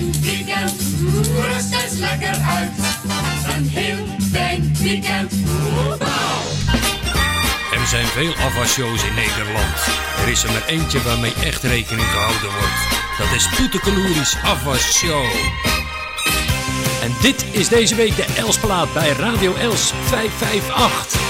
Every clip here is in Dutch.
fijn weekend, rust lekker uit. Een heel fijn weekend. Er zijn veel afwasshows in Nederland. Er is er maar eentje waarmee echt rekening gehouden wordt. Dat is Poetekeloeris Afwasshow. En dit is deze week de Elsplaat bij Radio Els 558.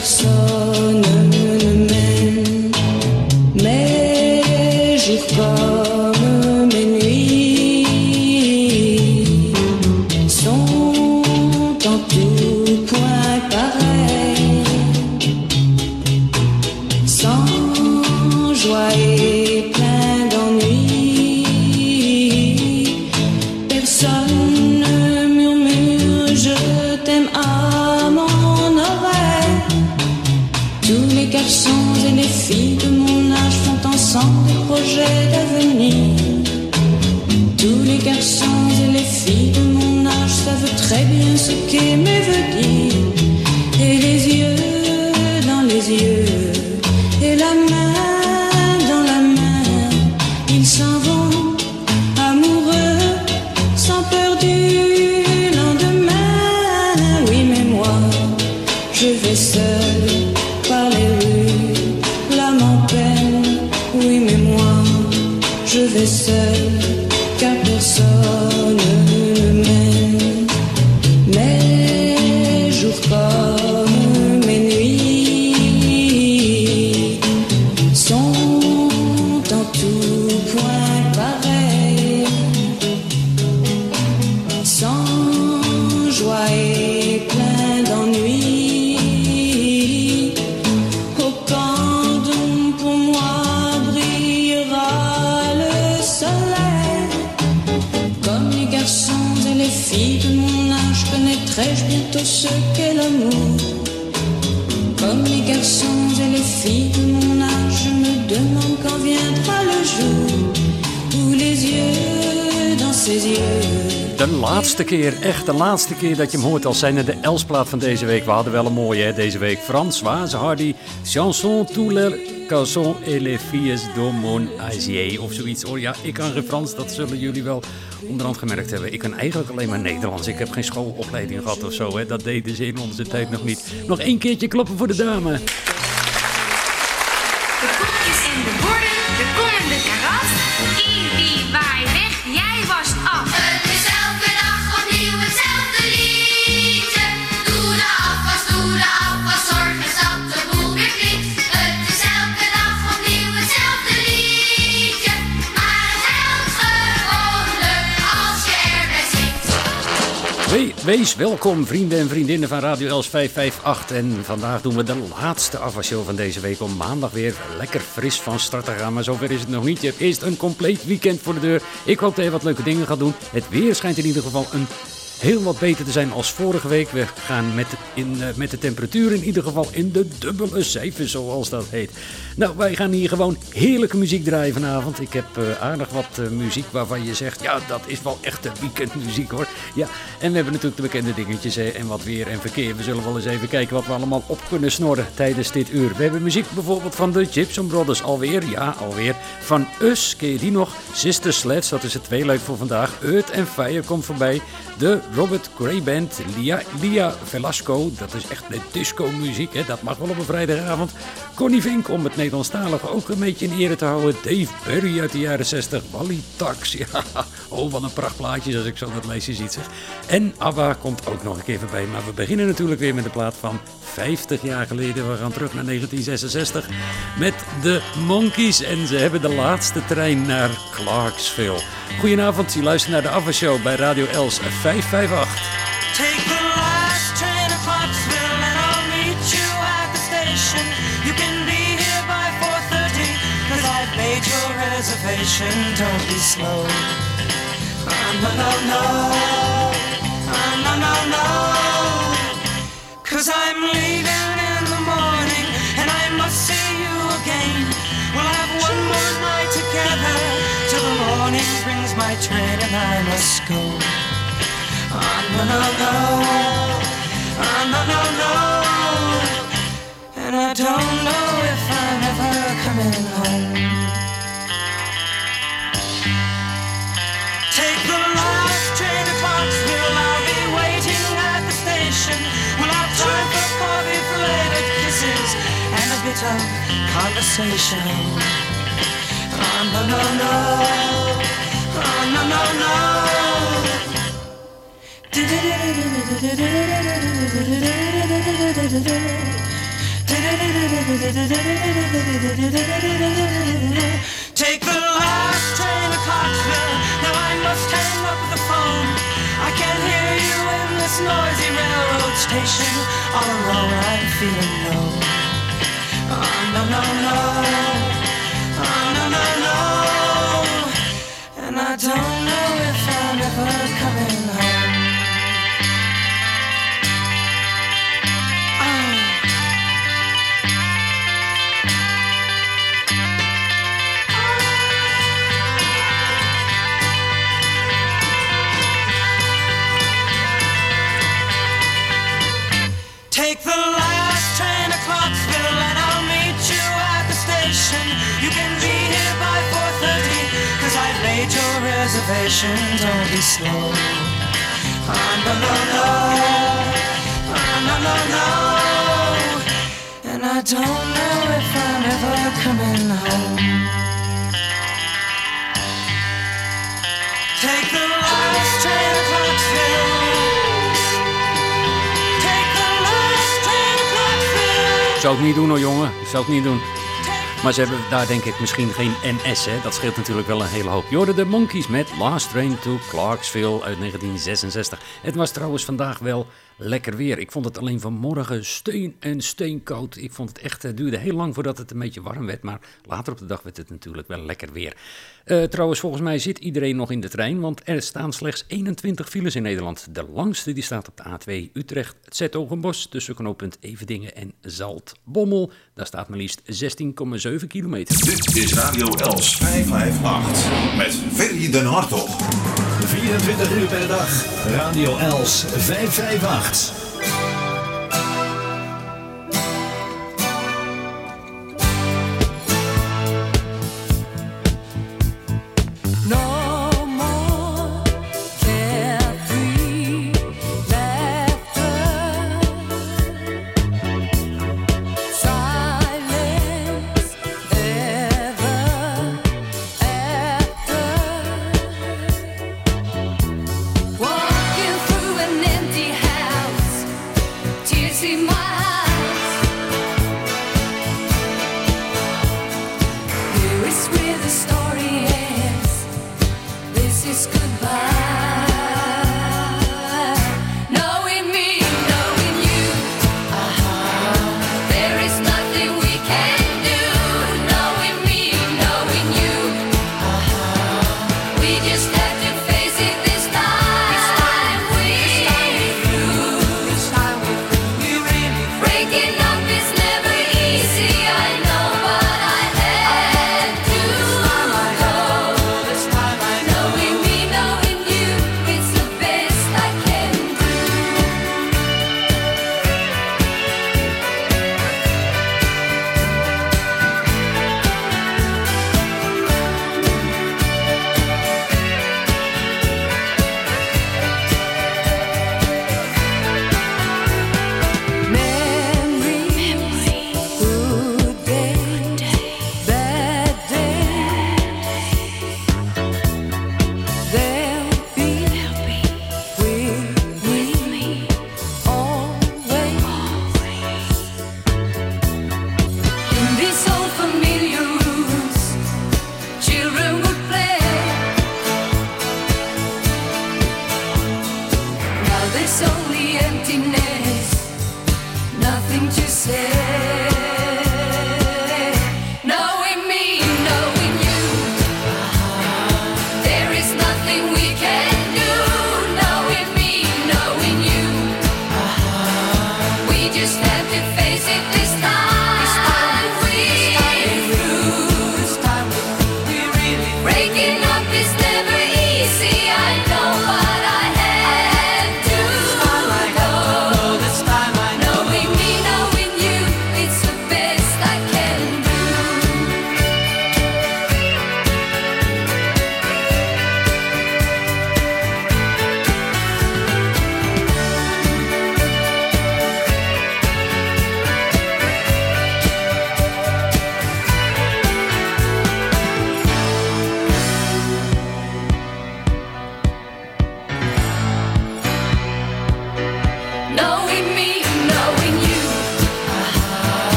so give me the. Laatste keer, echt de laatste keer dat je hem hoort als zijnde de Elsplaat van deze week. We hadden wel een mooie hè, deze week. Françoise Hardy, Chanson tous les garçons et les filles de mon Azier of zoiets. Oh ja, ik kan geen Frans, dat zullen jullie wel onderhand gemerkt hebben. Ik kan eigenlijk alleen maar Nederlands. Ik heb geen schoolopleiding gehad of zo. Hè. Dat deden ze in onze tijd nog niet. Nog één keertje kloppen voor de dame. Wees welkom, vrienden en vriendinnen van Radio Els 558. En vandaag doen we de laatste afwasshow van deze week. Om maandag weer lekker fris van start te gaan. Maar zover is het nog niet. Je hebt eerst een compleet weekend voor de deur. Ik hoop dat je wat leuke dingen gaat doen. Het weer schijnt in ieder geval een heel wat beter te zijn als vorige week. We gaan met, in, eh, met de temperatuur in ieder geval in de dubbele cijfers, zoals dat heet. Nou, wij gaan hier gewoon heerlijke muziek draaien vanavond. Ik heb eh, aardig wat eh, muziek waarvan je zegt, ja, dat is wel echte weekendmuziek hoor. Ja, en we hebben natuurlijk de bekende dingetjes en wat weer en verkeer. We zullen wel eens even kijken wat we allemaal op kunnen snorren tijdens dit uur. We hebben muziek bijvoorbeeld van de Gibson Brothers alweer. Ja, alweer. Van Us, ken je die nog? Sister Sledge, dat is het tweeluik voor vandaag. Earth and Fire komt voorbij. De Robert Gray Band, Lia, Lia Velasco. Dat is echt de disco muziek, hè? dat mag wel op een vrijdagavond. Connie Vink, om het Nederlandstalige ook een beetje in ere te houden. Dave Berry uit de jaren 60. Wally Tax, ja. Oh, wat een prachtplaatje als ik zo dat lijstje ziet zeg. En ABBA komt ook nog een keer voorbij. Maar we beginnen natuurlijk weer met de plaat van 50 jaar geleden. We gaan terug naar 1966 met de Monkeys. En ze hebben de laatste trein naar Clarksville. Goedenavond, je luistert naar de ABBA Show bij Radio Els 558. Take the last train to Clarksville and I'll meet you at the station. You can be here by 4.30 cause I've made your reservation. Don't be slow. Oh, no, no, no. Oh, no, no, no. I'm leaving in the morning and I must see you again. We'll have one more night together till the morning brings my train and I must go. Oh, no, no, no. Oh, no, no, no. And I don't know if I'm ever coming home. Take the last train to. I'll be waiting at the station. Have time for kisses, and a bit of conversation. Oh, no, no, no. Oh, no, no, no. Take the last train to Clarksville. Now I must hang up the phone. I can't hear you in this noisy railroad station. All alone, I'm feeling low. Oh, ah, no, no, no. Oh, no, no, no. And I don't know if I'm ever reservation. Don't be slow. Oh, no, no, no. Oh, no, no, no. And I don't know if I'm ever coming home. Take the last train to Clarksville. Take the last train to Clarksville. Zou ik niet doen hoor jongen, zou ik niet doen. Maar ze hebben daar denk ik misschien geen NS, hè? dat scheelt natuurlijk wel een hele hoop. Je hoorde de Monkeys met Last Train to Clarksville uit 1966. Het was trouwens vandaag wel lekker weer. Ik vond het alleen vanmorgen steen en steenkoud. Ik vond het echt, het duurde heel lang voordat het een beetje warm werd. Maar later op de dag werd het natuurlijk wel lekker weer. Eh, trouwens, volgens mij zit iedereen nog in de trein, want er staan slechts 21 files in Nederland. De langste die staat op de A2 Utrecht, Zetogenbos, tussen knooppunt Evedingen en Zaltbommel. Daar staat maar liefst 16,7 kilometer. Dit is Radio Els 558 met Ferry den Hartog. 24 uur per dag. Radio Els 558.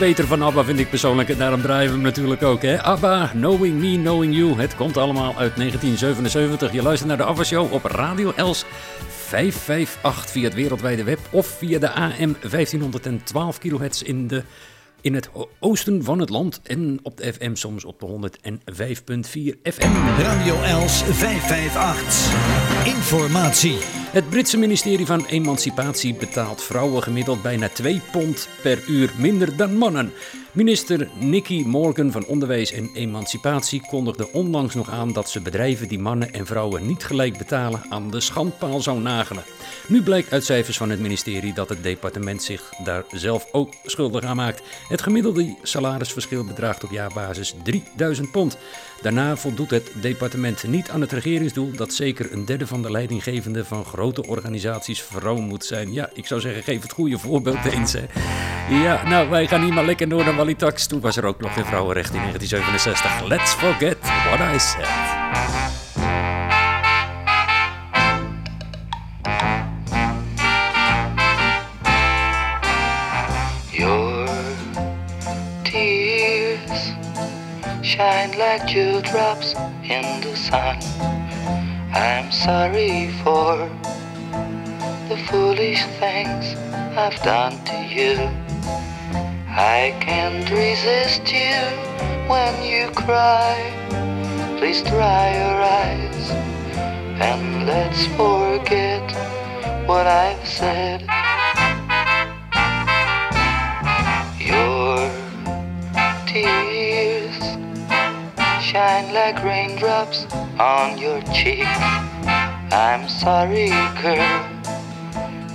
Eén van ABBA vind ik persoonlijk. En daarom draaien we hem natuurlijk ook. Hè? ABBA, Knowing Me, Knowing You. Het komt allemaal uit 1977. Je luistert naar de ABBA Show op Radio Els 558 via het wereldwijde web. Of via de AM 1512 kHz in, de, in het oosten van het land. En op de FM soms op de 105.4 FM. Radio Els 558. Informatie. Het Britse ministerie van Emancipatie betaalt vrouwen gemiddeld bijna 2 pond per uur minder dan mannen. Minister Nicky Morgan van Onderwijs en Emancipatie kondigde onlangs nog aan dat ze bedrijven die mannen en vrouwen niet gelijk betalen aan de schandpaal zou nagelen. Nu blijkt uit cijfers van het ministerie dat het departement zich daar zelf ook schuldig aan maakt. Het gemiddelde salarisverschil bedraagt op jaarbasis 3000 pond. Daarna voldoet het departement niet aan het regeringsdoel dat zeker een derde van de leidinggevenden van grote organisaties vrouw moet zijn. Ja, ik zou zeggen, geef het goede voorbeeld eens. Hè. Ja, nou, wij gaan hier maar lekker door naar Wally Tax. Toen was er ook nog weer vrouwenrecht in 1967. Let's forget what I said. Shine like dewdrops in the sun. I'm sorry for the foolish things I've done to you. I can't resist you when you cry. Please dry your eyes and let's forget what I've said. Shine like raindrops on your cheek. I'm sorry, girl.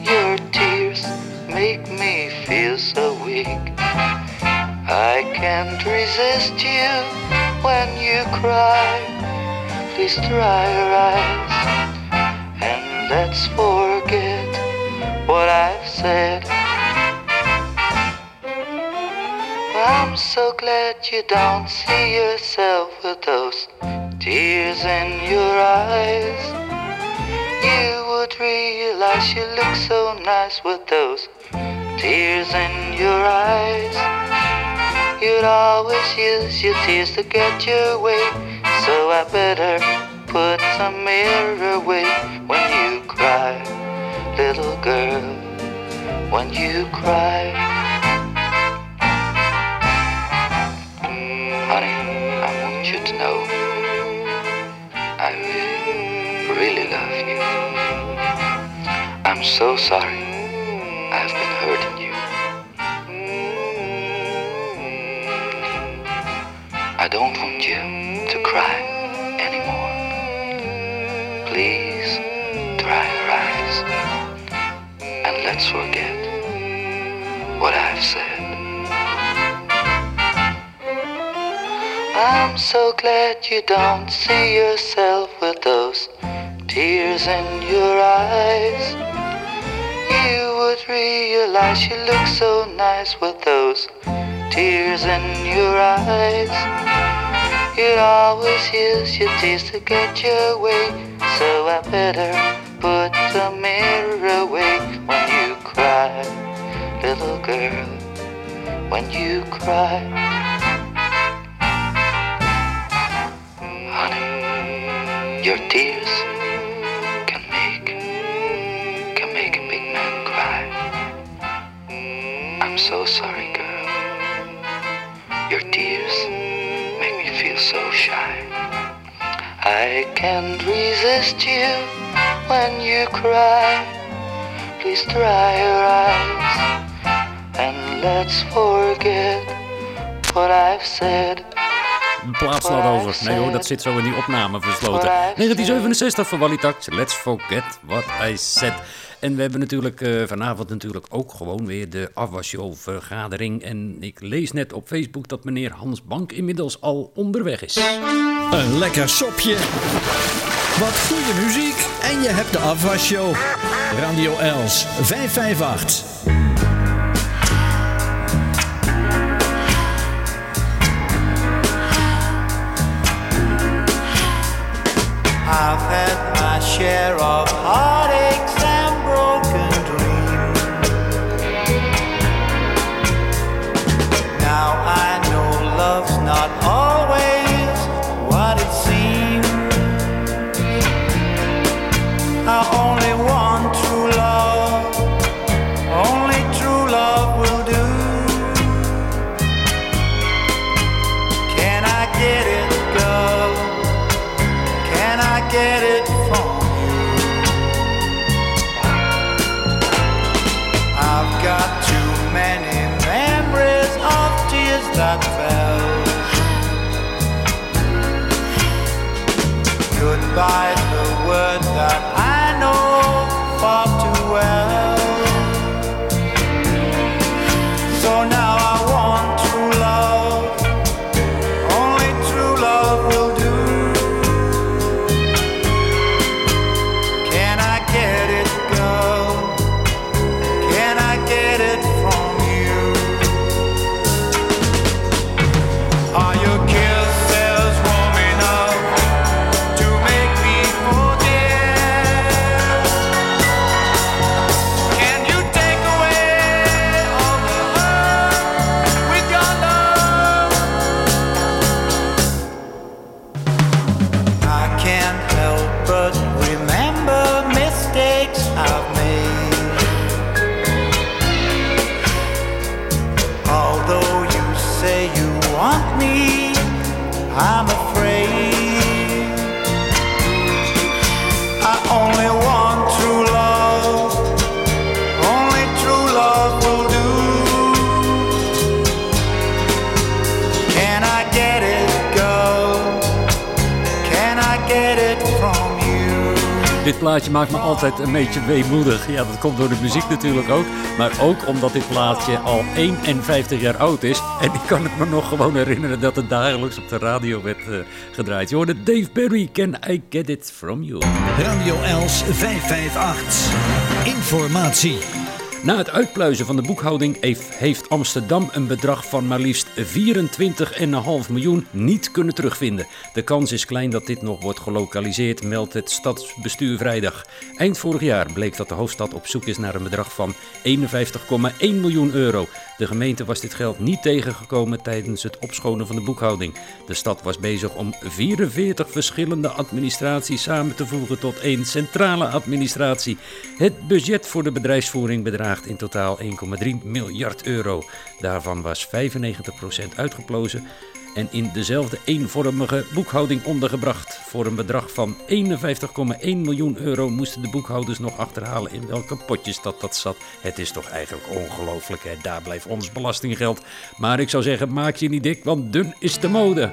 Your tears make me feel so weak. I can't resist you when you cry. Please dry your eyes and let's forget what I've said. I'm so glad you don't see yourself with those tears in your eyes. You would realize you look so nice with those tears in your eyes. You'd always use your tears to get your way, so I better put some mirror away when you cry, little girl, when you cry. Honey, I want you to know I really, really love you. I'm so sorry I've been hurting you. I don't want you to cry anymore. Please dry your eyes and let's forget I'm so glad you don't see yourself with those tears in your eyes. You would realize you look so nice with those tears in your eyes. You'd always use your tears to get your way, so I better put the mirror away when you cry, little girl, when you cry. Your tears can make can make a big man cry. I'm so sorry, girl. Your tears make me feel so shy. I can't resist you when you cry. Please dry your eyes and let's forget what I've said. Plaats laat over. Nee hoor, dat zit zo in die opname versloten. 1967 van Wally Tax. Let's forget what I said. En we hebben natuurlijk eh, vanavond natuurlijk ook gewoon weer de afwasshow vergadering. En ik lees net op Facebook dat meneer Hans Bank inmiddels al onderweg is. Een lekker sopje. Wat goede muziek. En je hebt de afwasshow. Radio Els 558. I've had my share of heartaches say you want me, I'm afraid. Dit plaatje maakt me altijd een beetje weemoedig. Ja, dat komt door de muziek natuurlijk ook. Maar ook omdat dit plaatje al 51 jaar oud is. En ik kan het me nog gewoon herinneren dat het dagelijks op de radio werd eh, gedraaid. Je hoorde Dave Berry, Can I Get It From You? Radio Els 558. Informatie. Na het uitpluizen van de boekhouding heeft- Amsterdam een bedrag van maar liefst 24,5 miljoen niet kunnen terugvinden. De kans is klein dat dit nog wordt gelokaliseerd, meldt het stadsbestuur vrijdag. Eind vorig jaar bleek dat de hoofdstad op zoek is naar een bedrag van 51,1 miljoen euro. De gemeente was dit geld niet tegengekomen tijdens het opschonen van de boekhouding. De stad was bezig om 44 verschillende administraties samen te voegen tot één centrale administratie. Het budget voor de bedrijfsvoering bedraagt in totaal 1,3 miljard euro. Daarvan was 95% uitgeplozen en in dezelfde eenvormige boekhouding ondergebracht. Voor een bedrag van 51,1 miljoen euro moesten de boekhouders nog achterhalen in welke potjes dat, dat zat. Het is toch eigenlijk ongelooflijk, hè? daar blijft ons belastinggeld. Maar ik zou zeggen, maak je niet dik, want dun is de mode.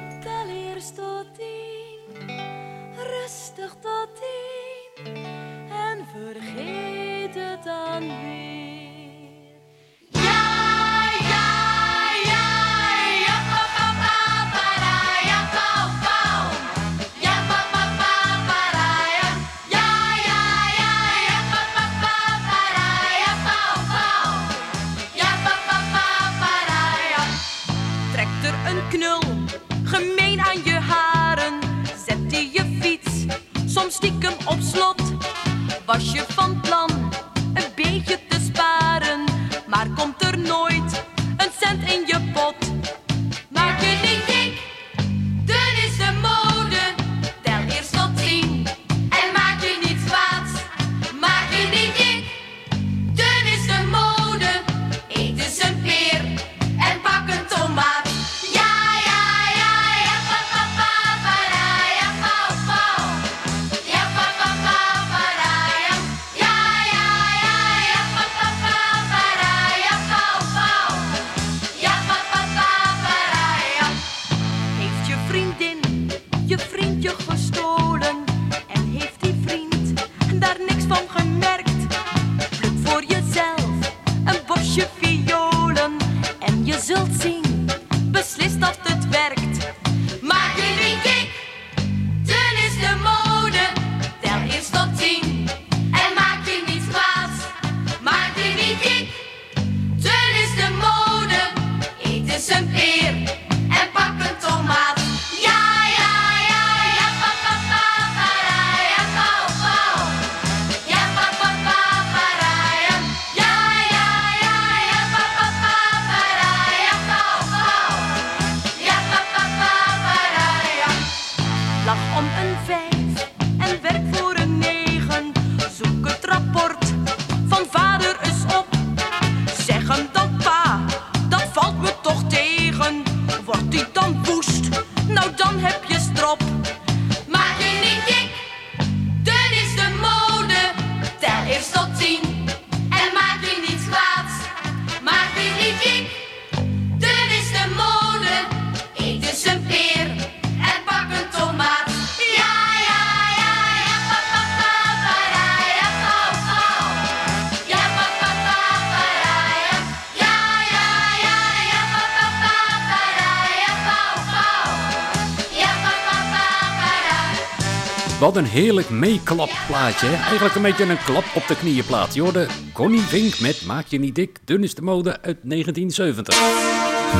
Heerlijk meeklapplaatje. Eigenlijk een beetje een klap op de knieënplaat. Je hoorde Connie Vink met Maak je niet dik, dun is de mode uit 1970.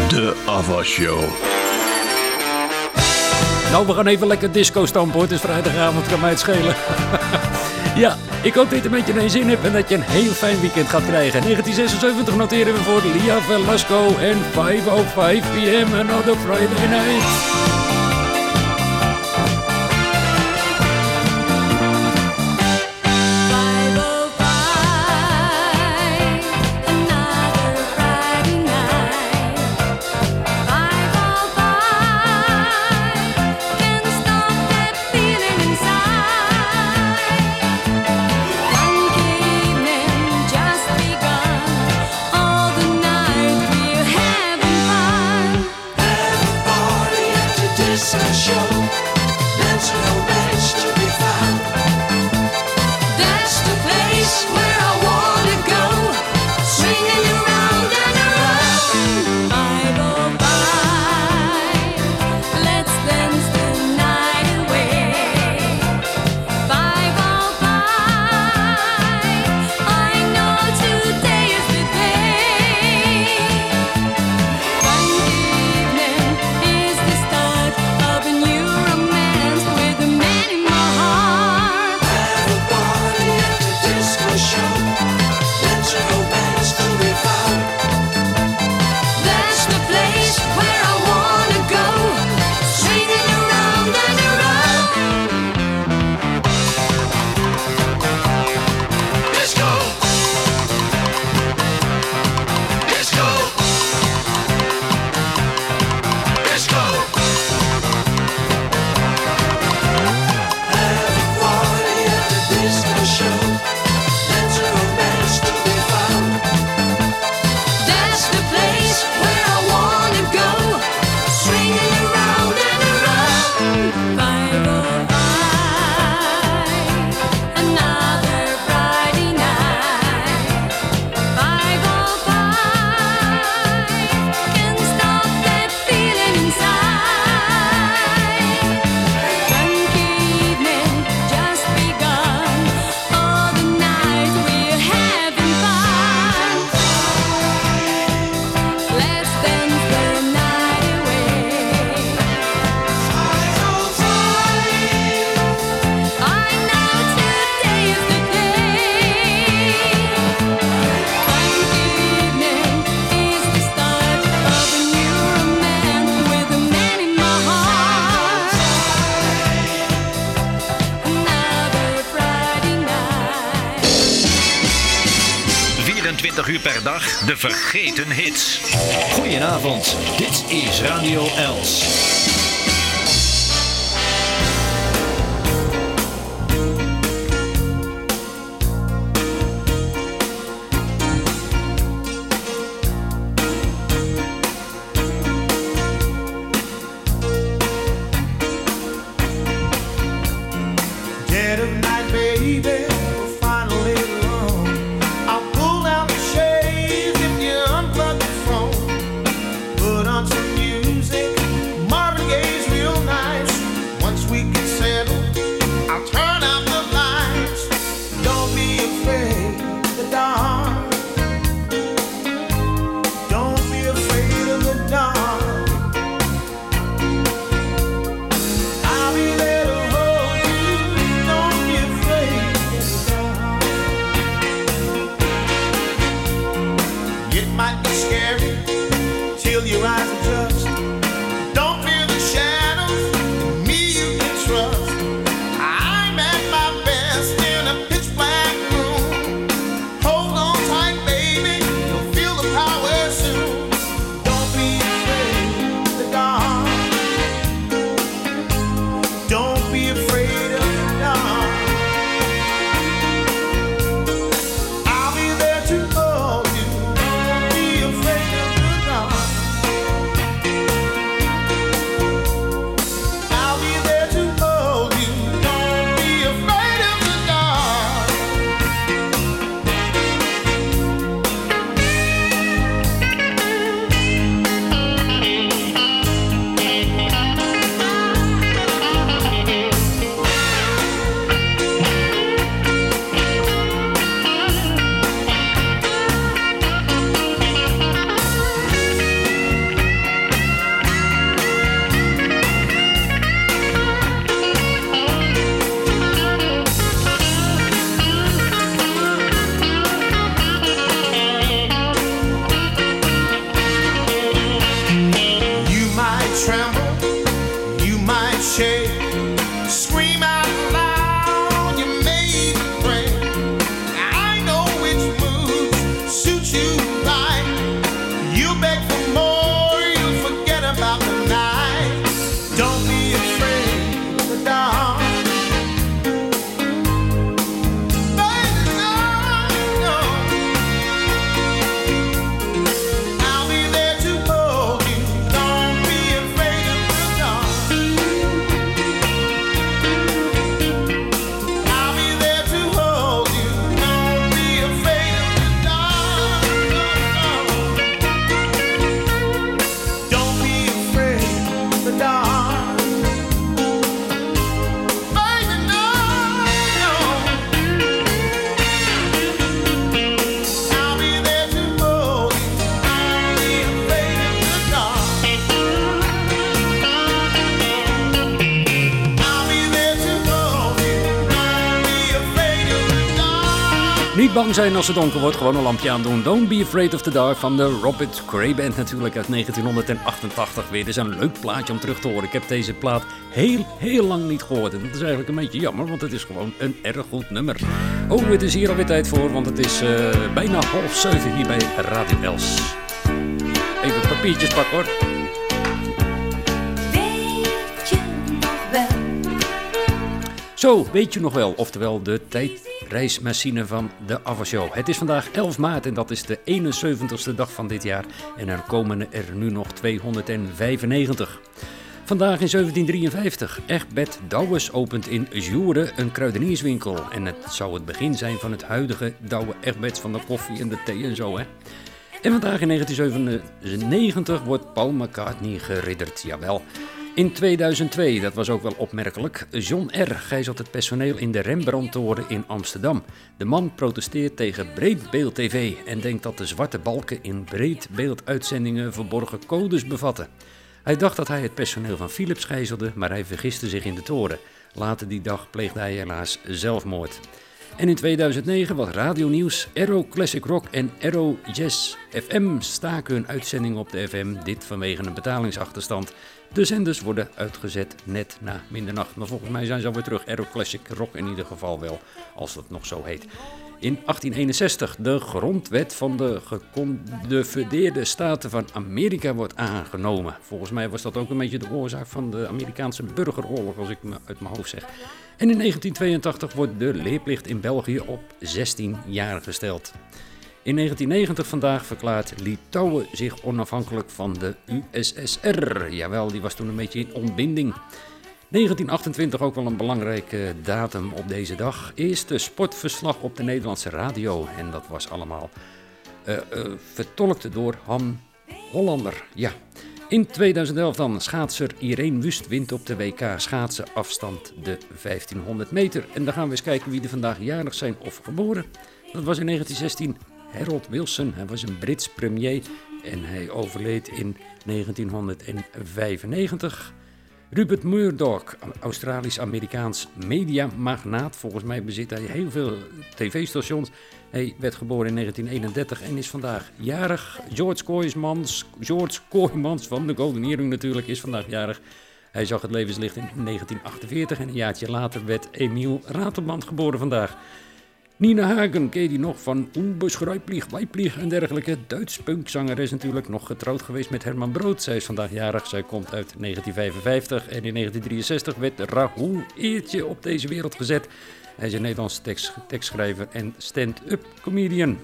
De Ava Show. Nou, we gaan even lekker disco stampen hoor. Het is vrijdagavond, kan mij het schelen. ja, ik hoop dat je het een beetje naar je zin hebt en dat je een heel fijn weekend gaat krijgen. 1976 noteren we voor Lia Velasco en 5.05 p.m. Another Friday night. 24 uur per dag de vergeten hits. Goedenavond, dit is Radio Els. Bang zijn als het donker wordt, gewoon een lampje aandoen. Don't be afraid of the dark van de Robert Cray Band natuurlijk uit 1988. Weer dus een leuk plaatje om terug te horen. Ik heb deze plaat heel, heel lang niet gehoord. En dat is eigenlijk een beetje jammer, want het is gewoon een erg goed nummer. Oh, het is hier alweer tijd voor, want het is eh, bijna half zeven hier bij Radio Els. Even papiertjes pakken hoor. Weet je nog wel? Zo, weet je nog wel, oftewel de tijdreismachine van de Avashow. Het is vandaag 11 maart en dat is de 71ste dag van dit jaar. En er komen er nu nog 295. Vandaag in 1753, Egbert Douwes opent in Joere een kruidenierswinkel. En het zou het begin zijn van het huidige Douwe Egberts van de koffie en de thee en zo hè. En vandaag in 1997 wordt Paul McCartney geridderd, jawel. In 2002, dat was ook wel opmerkelijk, John R. gijzelt het personeel in de Rembrandtoren in Amsterdam. De man protesteert tegen breedbeeld TV en denkt dat de zwarte balken in breedbeelduitzendingen verborgen codes bevatten. Hij dacht dat hij het personeel van Philips gijzelde, maar hij vergiste zich in de toren. Later die dag pleegde hij helaas zelfmoord. En in 2009 was Radio Nieuws, Aero Classic Rock en Aero Jazz FM staken hun uitzending op de FM, dit vanwege een betalingsachterstand. De zenders worden uitgezet net na middernacht. Maar volgens mij zijn ze alweer terug. Aero Classic Rock in ieder geval wel, als dat nog zo heet. In 1861, de grondwet van de geconfedereerde staten van Amerika wordt aangenomen. Volgens mij was dat ook een beetje de oorzaak van de Amerikaanse burgeroorlog, als ik me uit mijn hoofd zeg. En in 1982 wordt de leerplicht in België op 16 jaar gesteld. In 1990 vandaag verklaart Litouwen zich onafhankelijk van de USSR. Jawel, die was toen een beetje in ontbinding. 1928 ook wel een belangrijke datum op deze dag. Eerste sportverslag op de Nederlandse radio. En dat was allemaal eh, eh, vertolkt door Han Hollander. Ja. In 2011 dan schaatser Irene Wust wint op de WK schaatsen afstand de 1500 meter. En dan gaan we eens kijken wie er vandaag jarig zijn of geboren. Dat was in 1916 Harold Wilson. Hij was een Brits premier en hij overleed in 1995. Rupert Murdoch, Australisch-Amerikaans mediamagnaat. Volgens mij bezit hij heel veel tv-stations. Hij werd geboren in 1931 en is vandaag jarig. George Kooijmans, George Kooijmans van de Golden Earring natuurlijk is vandaag jarig. Hij zag het levenslicht in 1948 en een jaartje later werd Emiel Ratelband geboren vandaag. Nina Hagen, ken die nog van Onbeschrijpelijk, Weiblich en dergelijke. Duits punkzangeres natuurlijk, nog getrouwd geweest met Herman Brood. Zij is vandaag jarig, zij komt uit 1955 en in 1963 werd Rahul Eertje op deze wereld gezet. Hij is een Nederlands tekst, tekstschrijver en stand-up comedian.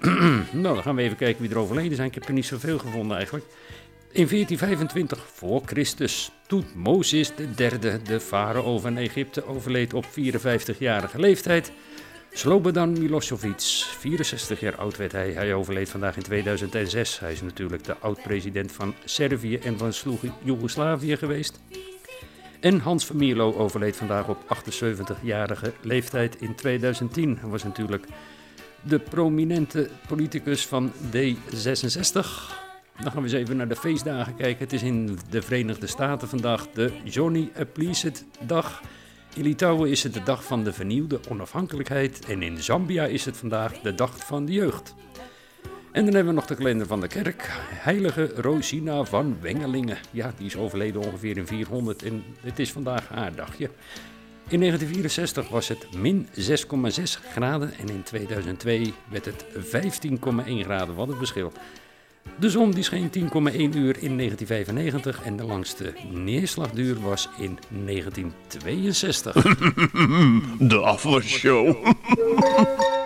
nou, dan gaan we even kijken wie er overleden zijn. Ik heb er niet zoveel gevonden eigenlijk. In 1425 voor Christus, Toetmoses III, de farao van Egypte, overleed op 54-jarige leeftijd. Slobodan Milosevic, 64 jaar oud werd hij. Hij overleed vandaag in 2006. Hij is natuurlijk de oud-president van Servië en van Joegoslavië geweest. En Hans van Mierlo overleed vandaag op 78-jarige leeftijd in 2010. Hij was natuurlijk de prominente politicus van D66. Dan gaan we eens even naar de feestdagen kijken. Het is in de Verenigde Staten vandaag de Johnny Appleseed dag. In Litouwen is het de dag van de vernieuwde onafhankelijkheid. En in Zambia is het vandaag de dag van de jeugd. En dan hebben we nog de kalender van de kerk. Heilige Rosina van Wengelingen. Ja, die is overleden ongeveer in 400 en het is vandaag haar dagje. In 1964 was het min 6,6 graden en in 2002 werd het 15,1 graden. Wat een verschil. De zon die scheen 10,1 uur in 1995 en de langste neerslagduur was in 1962. De afwasshow.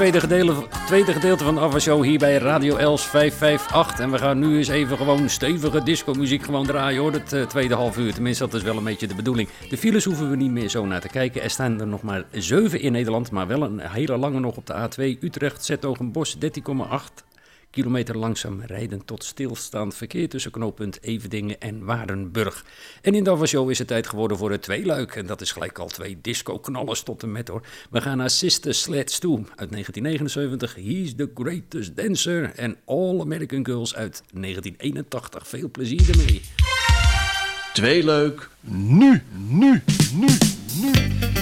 tweede gedeelte, tweede gedeelte van de Ava hier bij Radio Els 558. En we gaan nu eens even gewoon stevige disco-muziek gewoon draaien hoor, het eh, tweede half uur. Tenminste, dat is wel een beetje de bedoeling. De files hoeven we niet meer zo naar te kijken. Er staan er nog maar zeven in Nederland, maar wel een hele lange nog op de A2 Utrecht, Zetogenbos 13,8 kilometer langzaam rijden tot stilstaand verkeer tussen knooppunt Evedingen en Warenburg. En in de Ava Show is het tijd geworden voor het tweeluik. En dat is gelijk al twee disco-knallers tot en met hoor. We gaan naar Sister Sledge toe uit 1979. He's the Greatest Dancer. En All American Girls uit 1981. Veel plezier ermee. Tweeluik, nu, nu, nu, nu.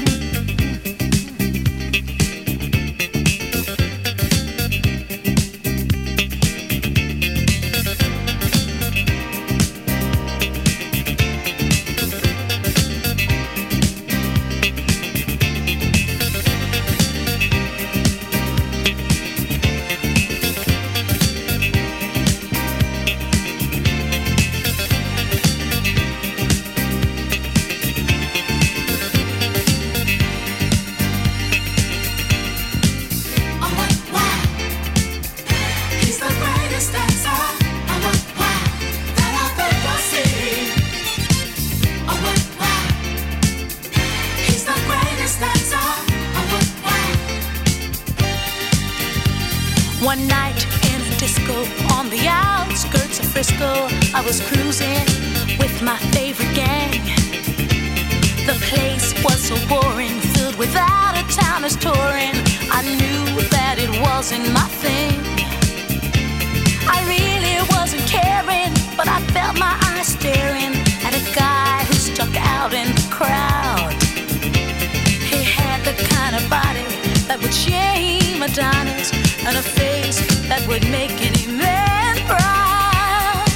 Staring at a guy who stuck out in the crowd. He had the kind of body that would shame Adonis and a face that would make any man proud.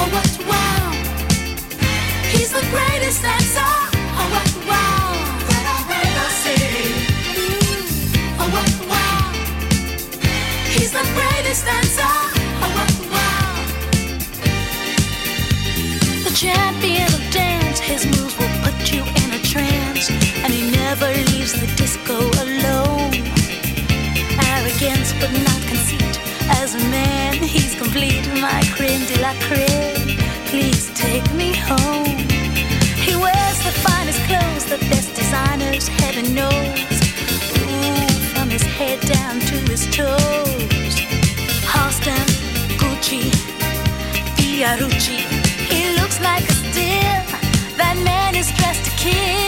Oh, what, wow. He's the greatest dancer. Oh, what, wow, that I've ever seen. Oh, what, wow. He's the greatest dancer. His moves will put you in a trance, and he never leaves the disco alone. But not conceit. As a man, he's complete, my de la. Please take me home. He wears the finest clothes, the best designers, heaven knows. Ooh, from his head down to his toes. He looks like a steal. That man is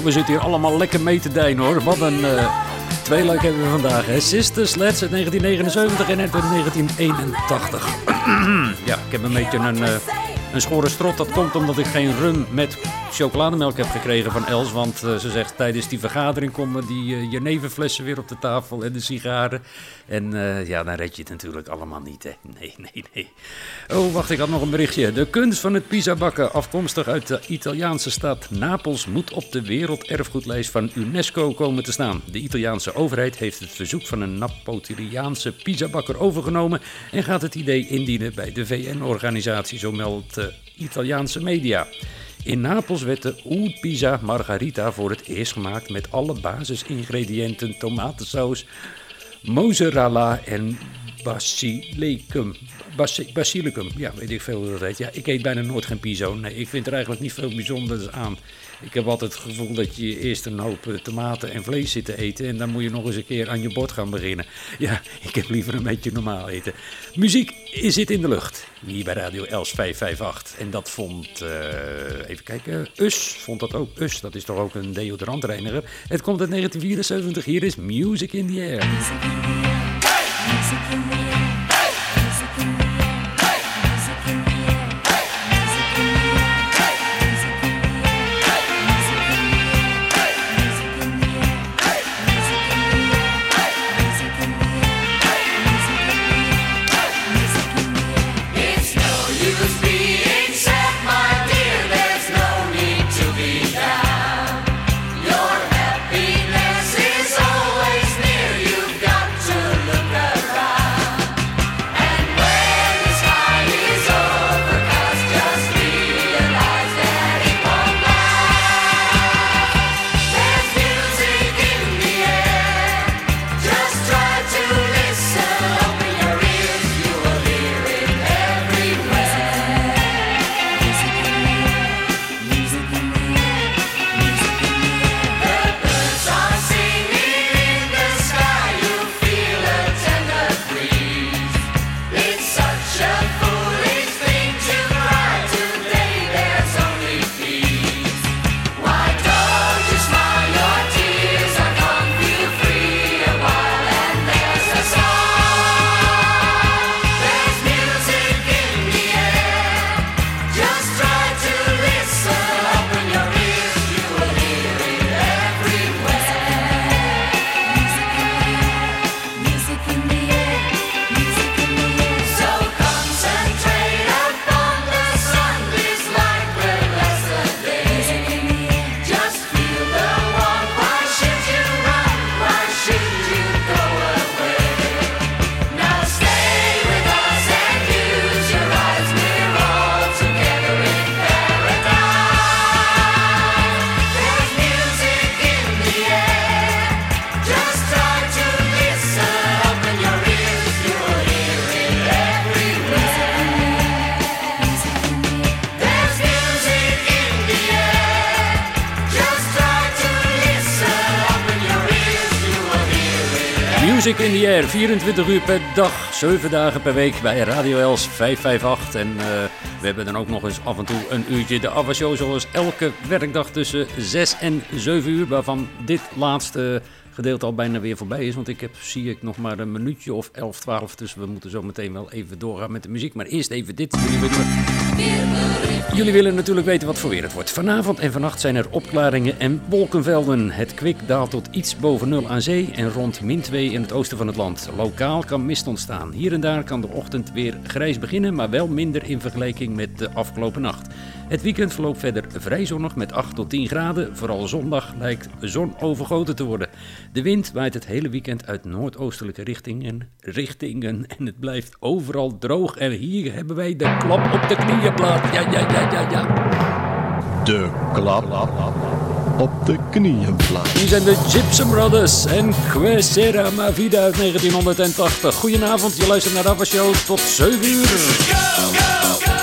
Nou, we zitten hier allemaal lekker mee te dijnen hoor. Wat een eh tweeluik hebben we vandaag. Hè? Sister Sleds uit 1979 en uit 1981. ja, ik heb een beetje een, eh, een schore strot. Dat komt omdat ik geen rum met chocolademelk heb gekregen van Els. Want eh, ze zegt tijdens die vergadering komen die uh, jeneverflessen weer op de tafel en de sigaren. En eh, ja, dan red je het natuurlijk allemaal niet. Hè? Nee, nee, nee. Oh, wacht, ik had nog een berichtje. De kunst van het pizza bakken, afkomstig uit de Italiaanse stad Napels, moet op de werelderfgoedlijst van UNESCO komen te staan. De Italiaanse overheid heeft het verzoek van een Napolitaanse pizzabakker overgenomen en gaat het idee indienen bij de VN-organisatie, zo meldt de Italiaanse media. In Napels werd de Oud Pizza Margarita voor het eerst gemaakt met alle basisingrediënten tomatensaus, mozzarella en basilicum. Basi- basilicum, ja, weet ik veel hoe dat heet. Ja, ik eet bijna nooit geen pizza. Nee, ik vind er eigenlijk niet veel bijzonders aan. Ik heb altijd het gevoel dat je eerst een hoop eh, tomaten en vlees zit te eten... en dan moet je nog eens een keer aan je bord gaan beginnen. Ja, ik heb liever een beetje normaal eten. Muziek zit in de lucht, hier bij Radio Els 558. En dat vond, eh, even kijken, Us vond dat ook. Us, dat is toch ook een deodorantreiniger. Het komt uit 1974, hier is Music in the Air. It's Music in the Air, 24 uur per dag, 7 dagen per week bij Radio Els 558. En eh, we hebben dan ook nog eens af en toe een uurtje de Ava Show, zoals elke werkdag tussen 6 en 7 uur. Waarvan dit laatste gedeelte al bijna weer voorbij is. Want ik heb, zie ik, nog maar een minuutje of 11, 12. Dus we moeten zo meteen wel even doorgaan met de muziek. Maar eerst even dit. Jullie willen, jullie willen natuurlijk weten wat voor weer het wordt. Vanavond en vannacht zijn er opklaringen en wolkenvelden. Het kwik daalt tot iets boven nul aan zee en rond min 2 in het oosten van het land. Lokaal kan mist ontstaan. Hier en daar kan de ochtend weer grijs beginnen, maar wel minder in vergelijking met de afgelopen nacht. Het weekend verloopt verder vrij zonnig met 8 tot 10 graden. Vooral zondag lijkt zon overgoten te worden. De wind waait het hele weekend uit noordoostelijke richtingen, richtingen en het blijft overal droog. En hier hebben wij de klap op de knieënplaat. Ja, ja, ja, ja, ja. De klap op de knieënplaat. Hier zijn de Gypsum Brothers en Quesera Mavida uit 1980. Goedenavond, je luistert naar de Show tot 7 uur. ¿Qué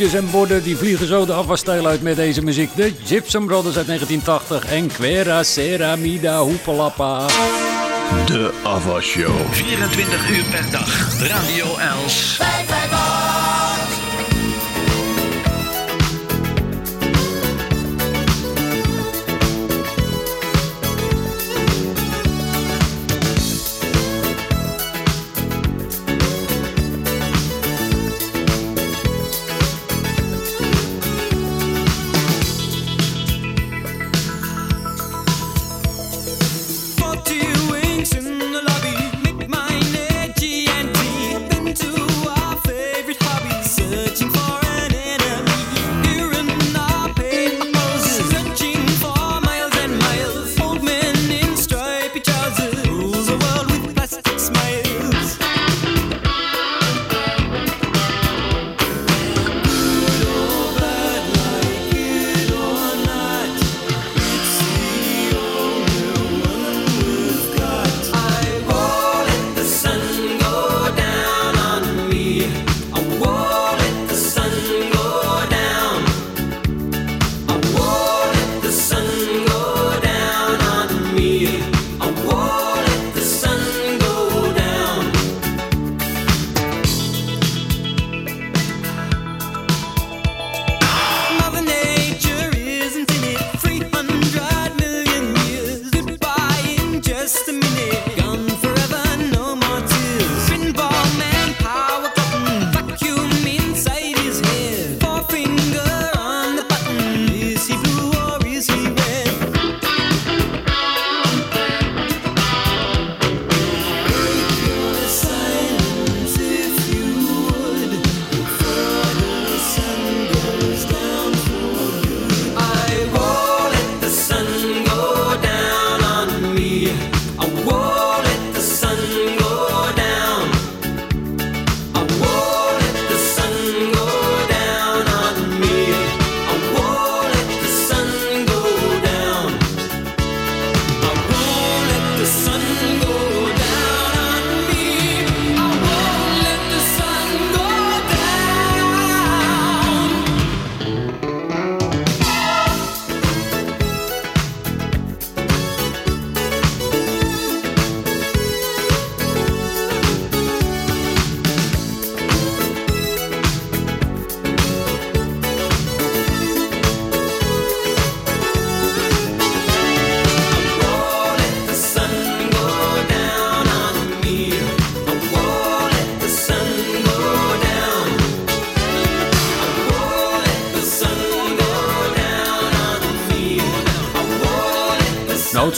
kopjes en borden die vliegen zo de afwasstijl uit met deze muziek. De Gypsum Brothers uit 1980 en Quera Sera Mida Hoepelappa. De Ava Show. 24 uur per dag. Radio Els.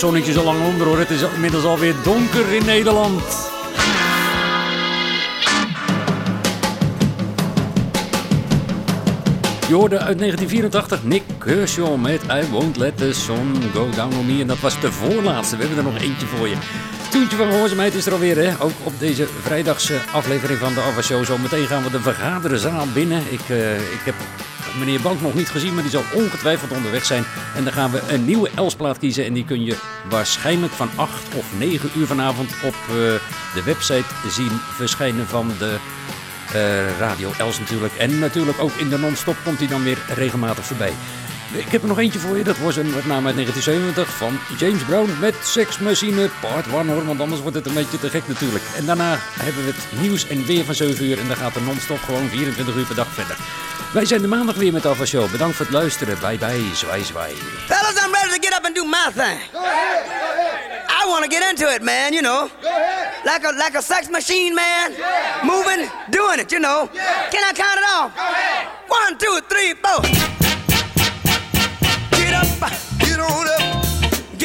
Zonnetje al lang onder hoor. Het is inmiddels alweer donker in Nederland. Je hoorde uit 1984 Nick Kershaw met I Won't Let the Sun Go Down On Me. En dat was de voorlaatste. We hebben er nog eentje voor je. Toentje van gehoorzaamheid is er alweer, hè? Ook op deze vrijdagse aflevering van de Ava Show. Zo meteen gaan we de vergaderzaal binnen. Ik, eh, ik heb meneer Bank nog niet gezien, maar die zal ongetwijfeld onderweg zijn. En dan gaan we een nieuwe Elsplaat kiezen. En die kun je waarschijnlijk van 8 of 9 uur vanavond op eh, de website zien verschijnen van de eh, Radio Els natuurlijk. En natuurlijk ook in de non-stop komt hij dan weer regelmatig voorbij. Ik heb er nog eentje voor je. Dat was een opname uit 1970 van James Brown met Sex Machine Part 1 hoor. Want anders wordt het een beetje te gek natuurlijk. En daarna hebben we het nieuws en weer van 7 uur. En dan gaat de non-stop gewoon 24 uur per dag verder. Wij zijn de maandag weer met Alpha Show. Bedankt voor het luisteren. Bye bye. Zwaai zwaai. Fellas, I'm ready to get up and do my thing. I want to get into it, man, you know. Like a like a sex machine, man. Moving, doing it, you know. Can I count it off? One, two, three, four.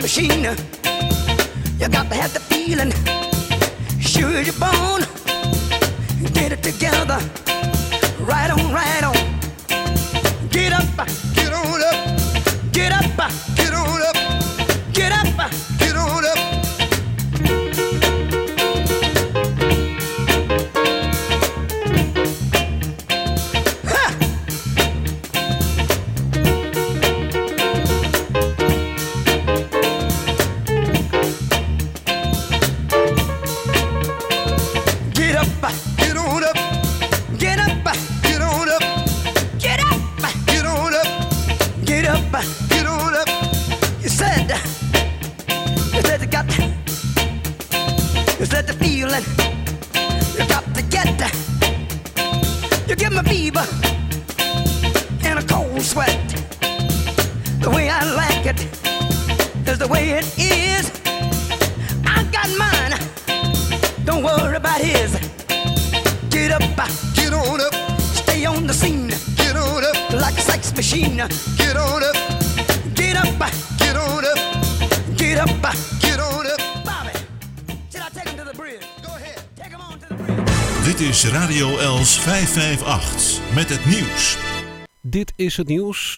machine. You got to have the feeling. Sure your bone. Get it together. Right on, right on. Get up, met het nieuws. Dit is het nieuws.